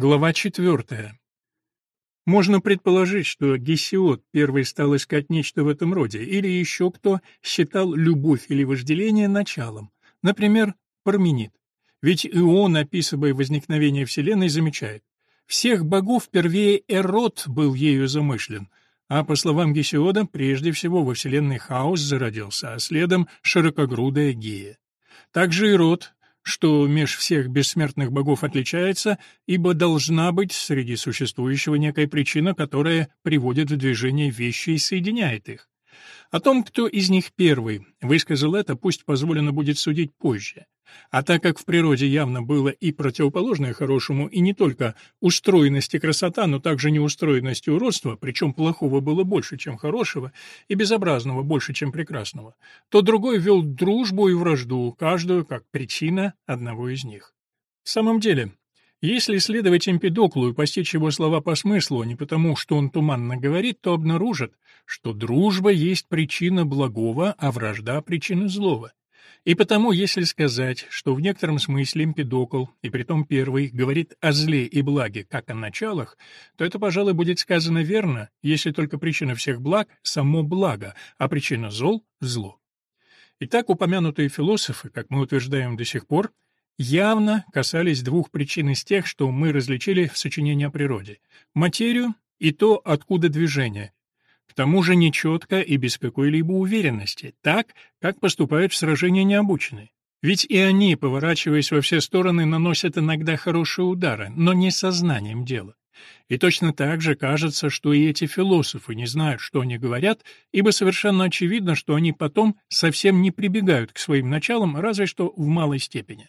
Глава четвертая. Можно предположить, что Гесиод первый стал искать нечто в этом роде, или еще кто считал любовь или вожделение началом, например, Парменид. Ведь и он, описывая возникновение Вселенной, замечает, всех богов первее Эрот был ею замышлен, а, по словам Гесиода, прежде всего во Вселенной хаос зародился, а следом широкогрудая Гея. Также Ирод, что меж всех бессмертных богов отличается, ибо должна быть среди существующего некая причина, которая приводит в движение вещи и соединяет их. О том, кто из них первый высказал это, пусть позволено будет судить позже. А так как в природе явно было и противоположное хорошему, и не только устроенность и красота, но также неустроенность и уродство, причем плохого было больше, чем хорошего, и безобразного больше, чем прекрасного, то другой вел дружбу и вражду, каждую как причина одного из них. В самом деле, если следовать Эмпидоклу и постичь его слова по смыслу, а не потому, что он туманно говорит, то обнаружит, что дружба есть причина благого, а вражда — причина злого. И потому, если сказать, что в некотором смысле Эмпидокл, и притом первый, говорит о зле и благе, как о началах, то это, пожалуй, будет сказано верно, если только причина всех благ — само благо, а причина зол — зло. Итак, упомянутые философы, как мы утверждаем до сих пор, явно касались двух причин из тех, что мы различили в сочинении о природе — материю и то, откуда движение, к тому же нечетко и без какой-либо уверенности, так, как поступают в сражении необученные. Ведь и они, поворачиваясь во все стороны, наносят иногда хорошие удары, но не сознанием дела. И точно так же кажется, что и эти философы не знают, что они говорят, ибо совершенно очевидно, что они потом совсем не прибегают к своим началам, разве что в малой степени.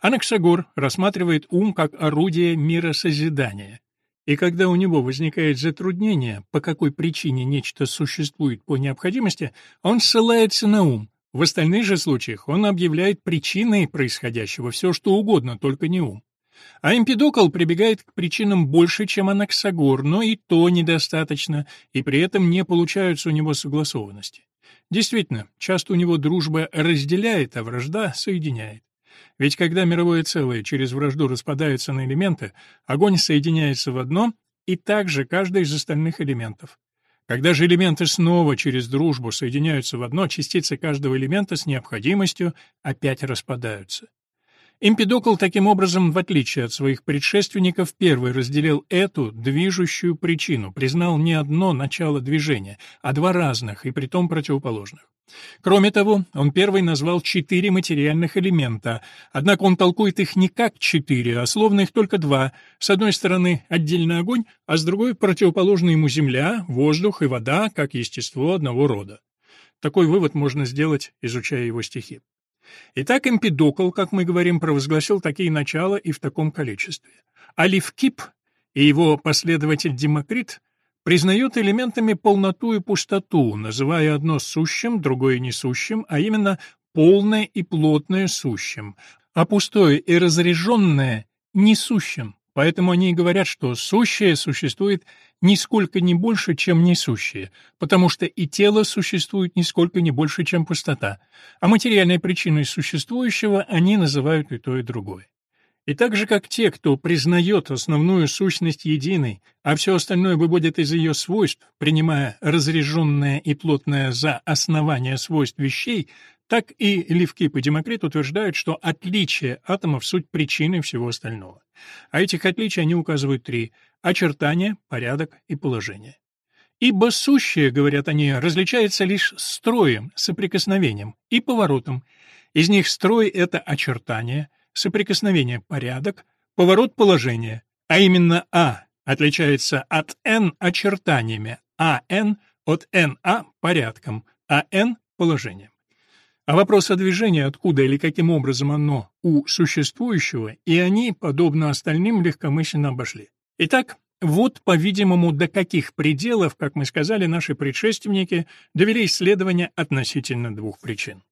Анаксагор рассматривает ум как орудие миросозидания. И когда у него возникает затруднение, по какой причине нечто существует по необходимости, он ссылается на ум. В остальных же случаях он объявляет причиной происходящего все, что угодно, только не ум. А Эмпидокл прибегает к причинам больше, чем Анаксагор, но и то недостаточно, и при этом не получаются у него согласованности. Действительно, часто у него дружба разделяет, а вражда соединяет. Ведь когда мировое целое через вражду распадается на элементы, огонь соединяется в одно, и также каждый из остальных элементов. Когда же элементы снова через дружбу соединяются в одно, частицы каждого элемента с необходимостью опять распадаются. Эмпидокл таким образом, в отличие от своих предшественников, первый разделил эту движущую причину, признал не одно начало движения, а два разных и притом противоположных. Кроме того, он первый назвал четыре материальных элемента, однако он толкует их не как четыре, а словно их только два. С одной стороны отдельный огонь, а с другой противоположная ему земля, воздух и вода, как естество одного рода. Такой вывод можно сделать, изучая его стихи. Итак, Эмпидокл, как мы говорим, провозгласил такие начала и в таком количестве. А Левкип и его последователь Демокрит признают элементами полноту и пустоту, называя одно сущим, другое несущим, а именно полное и плотное сущим, а пустое и разряженное — несущим. Поэтому они и говорят, что сущее существует нисколько не больше, чем несущее, потому что и тело существует нисколько не больше, чем пустота, а материальной причиной существующего они называют и то, и другое. И так же, как те, кто признает основную сущность единой, а все остальное выводит из ее свойств, принимая разряженное и плотное за основание свойств вещей, так и Левкип и Демокрит утверждают, что отличие атомов — суть причины всего остального. А этих отличий они указывают три — очертания, порядок и положение. Ибо сущее, говорят они, различается лишь строем, соприкосновением и поворотом. Из них строй — это очертания, соприкосновение — порядок, поворот положения, а именно А отличается от N очертаниями, а N от NA порядком, а N — положением. А вопрос о движении, откуда или каким образом оно у существующего, и они, подобно остальным, легкомысленно обошли. Итак, вот, по-видимому, до каких пределов, как мы сказали, наши предшественники довели исследования относительно двух причин.